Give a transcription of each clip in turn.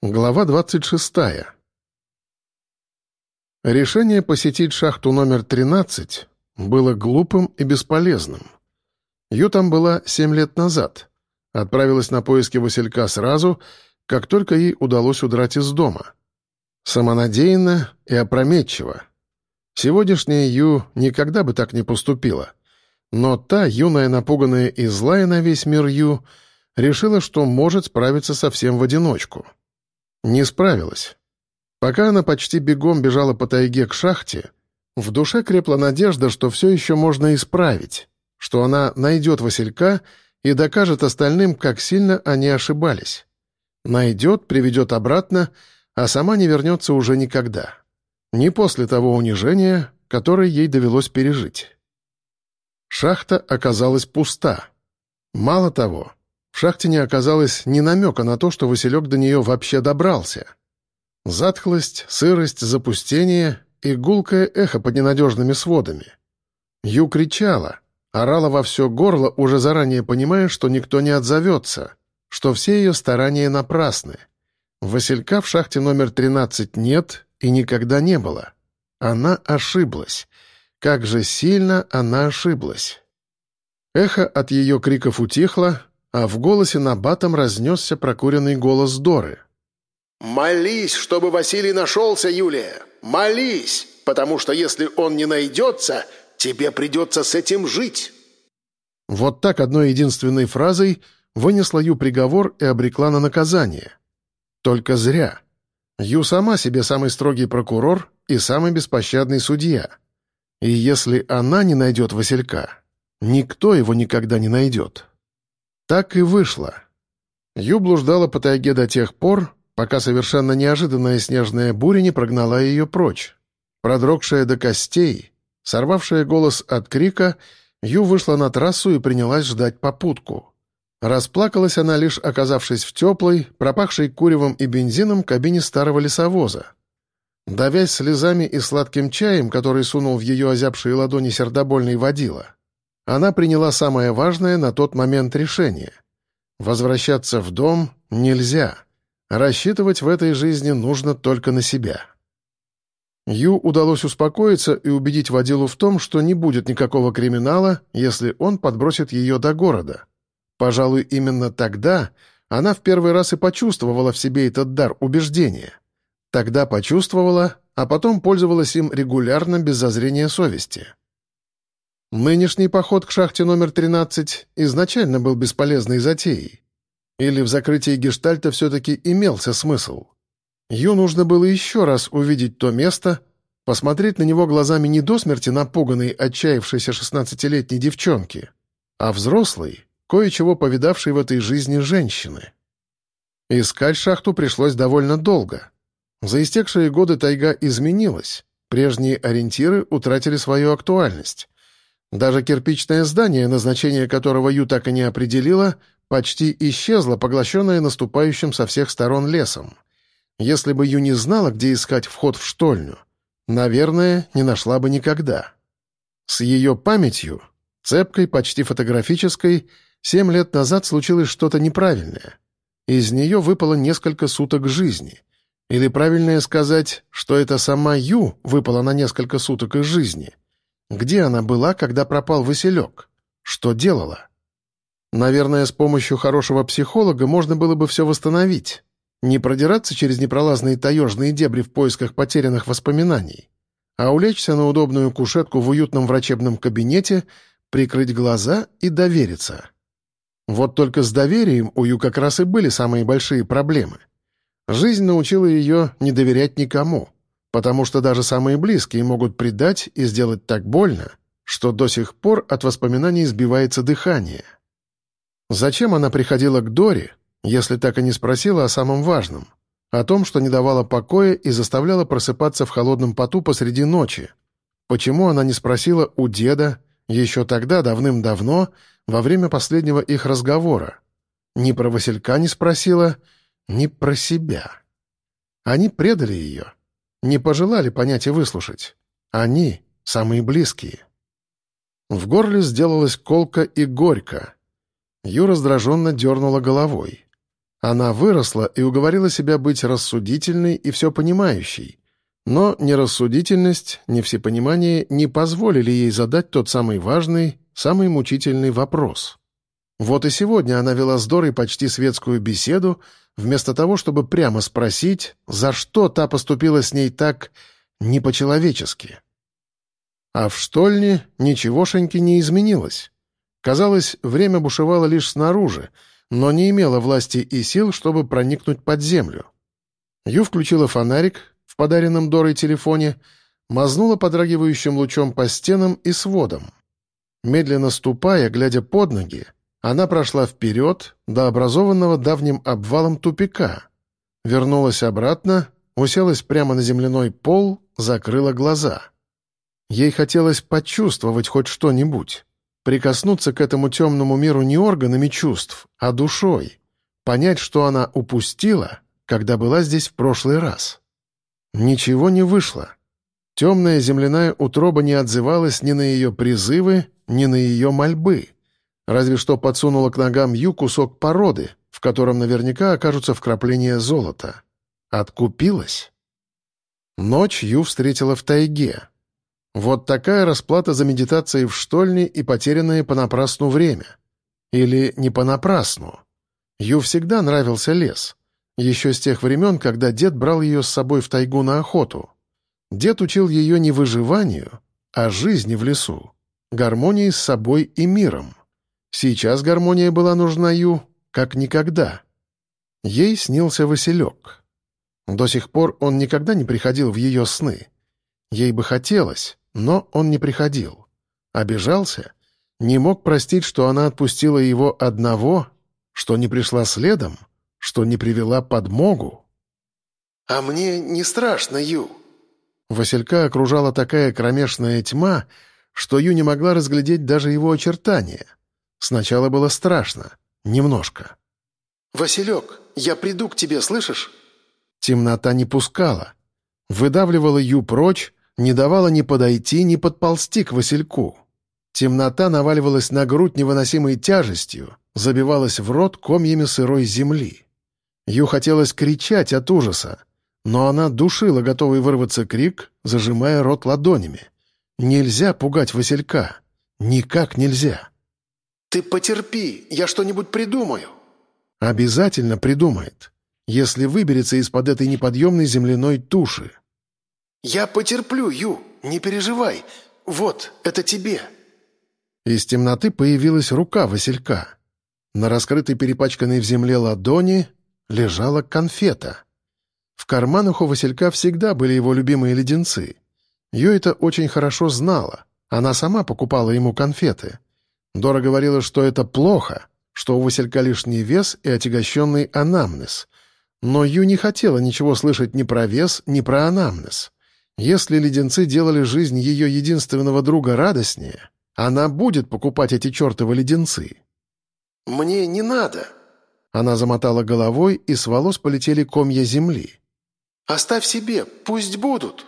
Глава 26. Решение посетить шахту номер 13 было глупым и бесполезным. Ю там была семь лет назад. Отправилась на поиски Василька сразу, как только ей удалось удрать из дома. Самонадеянно и опрометчиво. Сегодняшняя Ю никогда бы так не поступила. Но та, юная, напуганная и злая на весь мир Ю, решила, что может справиться совсем в одиночку — не справилась. Пока она почти бегом бежала по тайге к шахте, в душе крепла надежда, что все еще можно исправить, что она найдет Василька и докажет остальным, как сильно они ошибались. Найдет, приведет обратно, а сама не вернется уже никогда. Не после того унижения, которое ей довелось пережить. Шахта оказалась пуста. Мало того, в шахте не оказалось ни намека на то, что Василек до нее вообще добрался. Затхлость, сырость, запустение и гулкое эхо под ненадежными сводами. Ю кричала, орала во все горло, уже заранее понимая, что никто не отзовется, что все ее старания напрасны. Василька в шахте номер 13 нет и никогда не было. Она ошиблась. Как же сильно она ошиблась. Эхо от ее криков утихло, а в голосе на батом разнесся прокуренный голос Доры. «Молись, чтобы Василий нашелся, Юлия! Молись, потому что если он не найдется, тебе придется с этим жить!» Вот так одной единственной фразой вынесла Ю приговор и обрекла на наказание. Только зря. Ю сама себе самый строгий прокурор и самый беспощадный судья. И если она не найдет Василька, никто его никогда не найдет. Так и вышло. Ю блуждала по тайге до тех пор, пока совершенно неожиданная снежная буря не прогнала ее прочь. Продрогшая до костей, сорвавшая голос от крика, Ю вышла на трассу и принялась ждать попутку. Расплакалась она, лишь оказавшись в теплой, пропахшей куревом и бензином кабине старого лесовоза. Давясь слезами и сладким чаем, который сунул в ее озябшие ладони сердобольный водила, она приняла самое важное на тот момент решение. Возвращаться в дом нельзя. Рассчитывать в этой жизни нужно только на себя. Ю удалось успокоиться и убедить водилу в том, что не будет никакого криминала, если он подбросит ее до города. Пожалуй, именно тогда она в первый раз и почувствовала в себе этот дар убеждения. Тогда почувствовала, а потом пользовалась им регулярно без зазрения совести. Нынешний поход к шахте номер 13 изначально был бесполезной затеей. Или в закрытии гештальта все-таки имелся смысл. Ю нужно было еще раз увидеть то место, посмотреть на него глазами не до смерти напуганной, отчаявшейся шестнадцатилетней девчонки, а взрослой, кое-чего повидавшей в этой жизни женщины. Искать шахту пришлось довольно долго. За истекшие годы тайга изменилась, прежние ориентиры утратили свою актуальность. Даже кирпичное здание, назначение которого Ю так и не определила, почти исчезло, поглощенное наступающим со всех сторон лесом. Если бы Ю не знала, где искать вход в штольню, наверное, не нашла бы никогда. С ее памятью, цепкой, почти фотографической, семь лет назад случилось что-то неправильное. Из нее выпало несколько суток жизни. Или правильнее сказать, что это сама Ю выпала на несколько суток из жизни — где она была, когда пропал Василек? Что делала? Наверное, с помощью хорошего психолога можно было бы все восстановить. Не продираться через непролазные таежные дебри в поисках потерянных воспоминаний, а улечься на удобную кушетку в уютном врачебном кабинете, прикрыть глаза и довериться. Вот только с доверием у Ю как раз и были самые большие проблемы. Жизнь научила ее не доверять никому — потому что даже самые близкие могут предать и сделать так больно, что до сих пор от воспоминаний сбивается дыхание. Зачем она приходила к Доре, если так и не спросила о самом важном, о том, что не давала покоя и заставляла просыпаться в холодном поту посреди ночи? Почему она не спросила у деда, еще тогда, давным-давно, во время последнего их разговора? Ни про Василька не спросила, ни про себя. Они предали ее не пожелали понять и выслушать. Они — самые близкие. В горле сделалось колко и горько. Ю раздраженно дернула головой. Она выросла и уговорила себя быть рассудительной и все понимающей. Но ни рассудительность, ни всепонимание не позволили ей задать тот самый важный, самый мучительный вопрос. Вот и сегодня она вела с Дорой почти светскую беседу, вместо того, чтобы прямо спросить, за что та поступила с ней так не по-человечески. А в штольне ничегошеньки не изменилось. Казалось, время бушевало лишь снаружи, но не имело власти и сил, чтобы проникнуть под землю. Ю включила фонарик в подаренном Дорой телефоне, мазнула подрагивающим лучом по стенам и сводам. Медленно ступая, глядя под ноги, она прошла вперед до образованного давним обвалом тупика, вернулась обратно, уселась прямо на земляной пол, закрыла глаза. Ей хотелось почувствовать хоть что-нибудь, прикоснуться к этому темному миру не органами чувств, а душой, понять, что она упустила, когда была здесь в прошлый раз. Ничего не вышло. Темная земляная утроба не отзывалась ни на ее призывы, ни на ее мольбы. Разве что подсунула к ногам Ю кусок породы, в котором наверняка окажутся вкрапления золота. Откупилась. Ночь Ю встретила в тайге. Вот такая расплата за медитацией в штольне и потерянное понапрасну время. Или не понапрасну. Ю всегда нравился лес. Еще с тех времен, когда дед брал ее с собой в тайгу на охоту. Дед учил ее не выживанию, а жизни в лесу, гармонии с собой и миром. Сейчас гармония была нужна Ю, как никогда. Ей снился Василек. До сих пор он никогда не приходил в ее сны. Ей бы хотелось, но он не приходил. Обижался, не мог простить, что она отпустила его одного, что не пришла следом, что не привела подмогу. «А мне не страшно, Ю». Василька окружала такая кромешная тьма, что Ю не могла разглядеть даже его очертания — Сначала было страшно. Немножко. «Василек, я приду к тебе, слышишь?» Темнота не пускала. Выдавливала Ю прочь, не давала ни подойти, ни подползти к Васильку. Темнота наваливалась на грудь невыносимой тяжестью, забивалась в рот комьями сырой земли. Ю хотелось кричать от ужаса, но она душила готовый вырваться крик, зажимая рот ладонями. Нельзя пугать Василька. Никак нельзя. «Ты потерпи, я что-нибудь придумаю». «Обязательно придумает, если выберется из-под этой неподъемной земляной туши». «Я потерплю, Ю, не переживай. Вот, это тебе». Из темноты появилась рука Василька. На раскрытой перепачканной в земле ладони лежала конфета. В карманах у Василька всегда были его любимые леденцы. Ю это очень хорошо знала. Она сама покупала ему конфеты. Дора говорила, что это плохо, что у Василька лишний вес и отягощенный анамнез. Но Ю не хотела ничего слышать ни про вес, ни про анамнез. Если леденцы делали жизнь ее единственного друга радостнее, она будет покупать эти чертовы леденцы. «Мне не надо». Она замотала головой, и с волос полетели комья земли. «Оставь себе, пусть будут».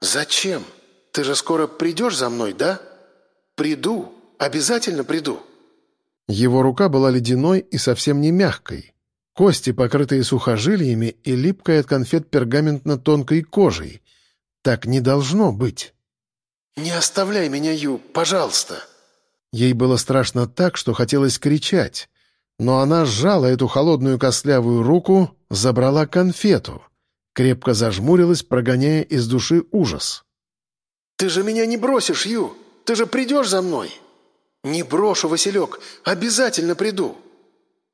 «Зачем? Ты же скоро придешь за мной, да?» «Приду, Обязательно приду». Его рука была ледяной и совсем не мягкой. Кости, покрытые сухожилиями и липкой от конфет пергаментно-тонкой кожей. Так не должно быть. «Не оставляй меня, Ю, пожалуйста!» Ей было страшно так, что хотелось кричать. Но она сжала эту холодную костлявую руку, забрала конфету. Крепко зажмурилась, прогоняя из души ужас. «Ты же меня не бросишь, Ю! Ты же придешь за мной!» «Не брошу, Василек, обязательно приду».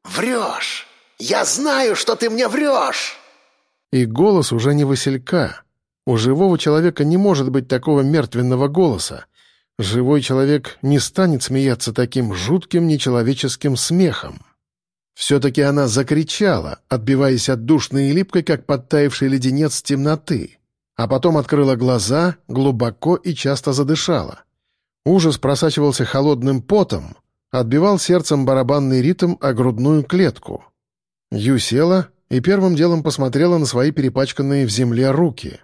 «Врешь! Я знаю, что ты мне врешь!» И голос уже не Василька. У живого человека не может быть такого мертвенного голоса. Живой человек не станет смеяться таким жутким нечеловеческим смехом. Все-таки она закричала, отбиваясь от душной и липкой, как подтаивший леденец темноты, а потом открыла глаза, глубоко и часто задышала. Ужас просачивался холодным потом, отбивал сердцем барабанный ритм о грудную клетку. Ю села и первым делом посмотрела на свои перепачканные в земле руки.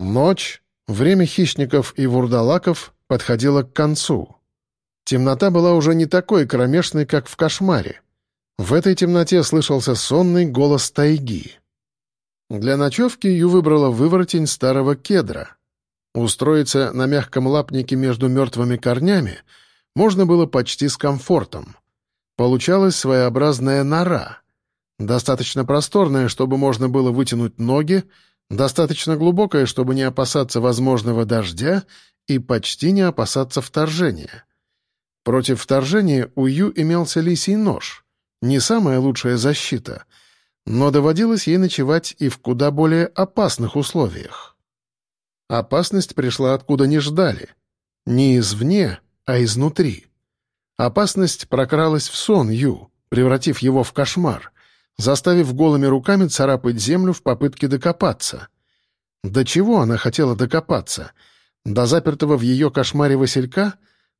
Ночь, время хищников и вурдалаков подходила к концу. Темнота была уже не такой кромешной, как в кошмаре. В этой темноте слышался сонный голос тайги. Для ночевки Ю выбрала выворотень старого кедра. Устроиться на мягком лапнике между мертвыми корнями можно было почти с комфортом. Получалась своеобразная нора. Достаточно просторная, чтобы можно было вытянуть ноги, достаточно глубокая, чтобы не опасаться возможного дождя и почти не опасаться вторжения. Против вторжения у Ю имелся лисий нож. Не самая лучшая защита, но доводилось ей ночевать и в куда более опасных условиях. Опасность пришла откуда не ждали. Не извне, а изнутри. Опасность прокралась в сон Ю, превратив его в кошмар, заставив голыми руками царапать землю в попытке докопаться. До чего она хотела докопаться? До запертого в ее кошмаре Василька?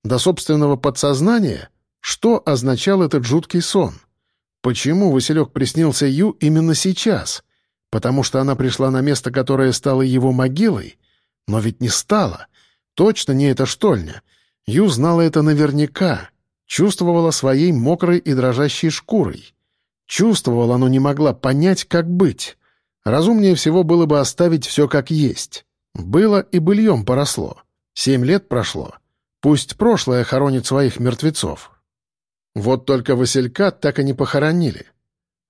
До собственного подсознания? Что означал этот жуткий сон? Почему Василек приснился Ю именно сейчас? Потому что она пришла на место, которое стало его могилой? Но ведь не стало. Точно не эта штольня. Ю знала это наверняка. Чувствовала своей мокрой и дрожащей шкурой. Чувствовала, но не могла понять, как быть. Разумнее всего было бы оставить все как есть. Было и быльем поросло. Семь лет прошло. Пусть прошлое хоронит своих мертвецов. Вот только Василька так и не похоронили.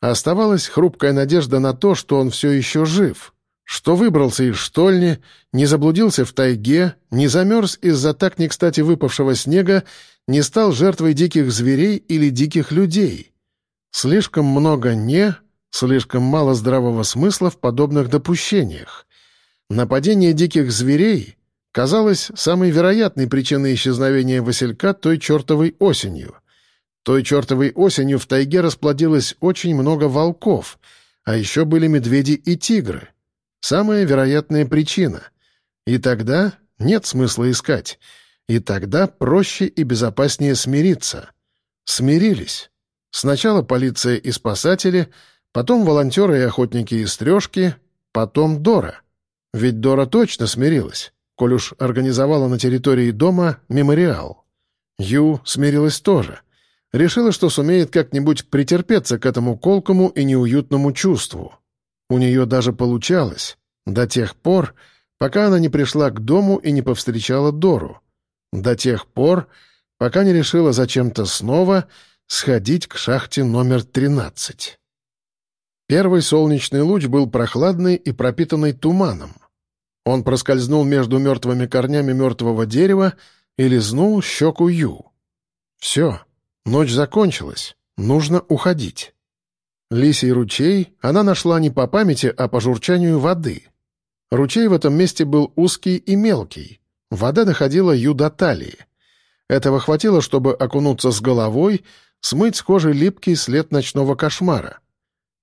Оставалась хрупкая надежда на то, что он все еще жив, что выбрался из штольни, не заблудился в тайге, не замерз из-за так не кстати выпавшего снега, не стал жертвой диких зверей или диких людей. Слишком много «не», слишком мало здравого смысла в подобных допущениях. Нападение диких зверей казалось самой вероятной причиной исчезновения Василька той чертовой осенью. Той чертовой осенью в тайге расплодилось очень много волков, а еще были медведи и тигры. Самая вероятная причина. И тогда нет смысла искать. И тогда проще и безопаснее смириться. Смирились. Сначала полиция и спасатели, потом волонтеры и охотники из трешки, потом Дора. Ведь Дора точно смирилась, коль уж организовала на территории дома мемориал. Ю смирилась тоже — Решила, что сумеет как-нибудь претерпеться к этому колкому и неуютному чувству. У нее даже получалось, до тех пор, пока она не пришла к дому и не повстречала Дору. До тех пор, пока не решила зачем-то снова сходить к шахте номер 13. Первый солнечный луч был прохладный и пропитанный туманом. Он проскользнул между мертвыми корнями мертвого дерева и лизнул щеку Ю. Все. Ночь закончилась, нужно уходить. Лисий ручей она нашла не по памяти, а по журчанию воды. Ручей в этом месте был узкий и мелкий. Вода доходила ю до талии. Этого хватило, чтобы окунуться с головой, смыть с кожи липкий след ночного кошмара.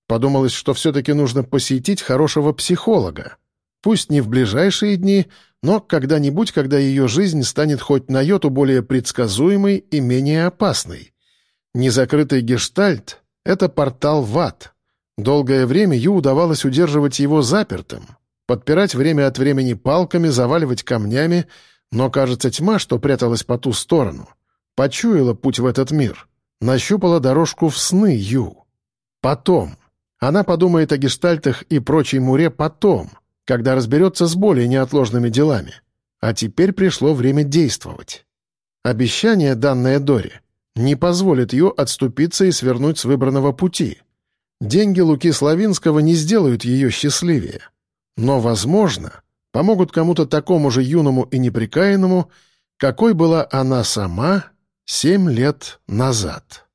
Подумалось, что все-таки нужно посетить хорошего психолога. Пусть не в ближайшие дни, но когда-нибудь, когда ее жизнь станет хоть на йоту более предсказуемой и менее опасной. Незакрытый гештальт — это портал в ад. Долгое время Ю удавалось удерживать его запертым, подпирать время от времени палками, заваливать камнями, но, кажется, тьма, что пряталась по ту сторону, почуяла путь в этот мир, нащупала дорожку в сны Ю. Потом. Она подумает о гештальтах и прочей муре потом, когда разберется с более неотложными делами. А теперь пришло время действовать. Обещание, данное Доре, не позволит ее отступиться и свернуть с выбранного пути. Деньги Луки Славинского не сделают ее счастливее. Но, возможно, помогут кому-то такому же юному и неприкаянному, какой была она сама семь лет назад.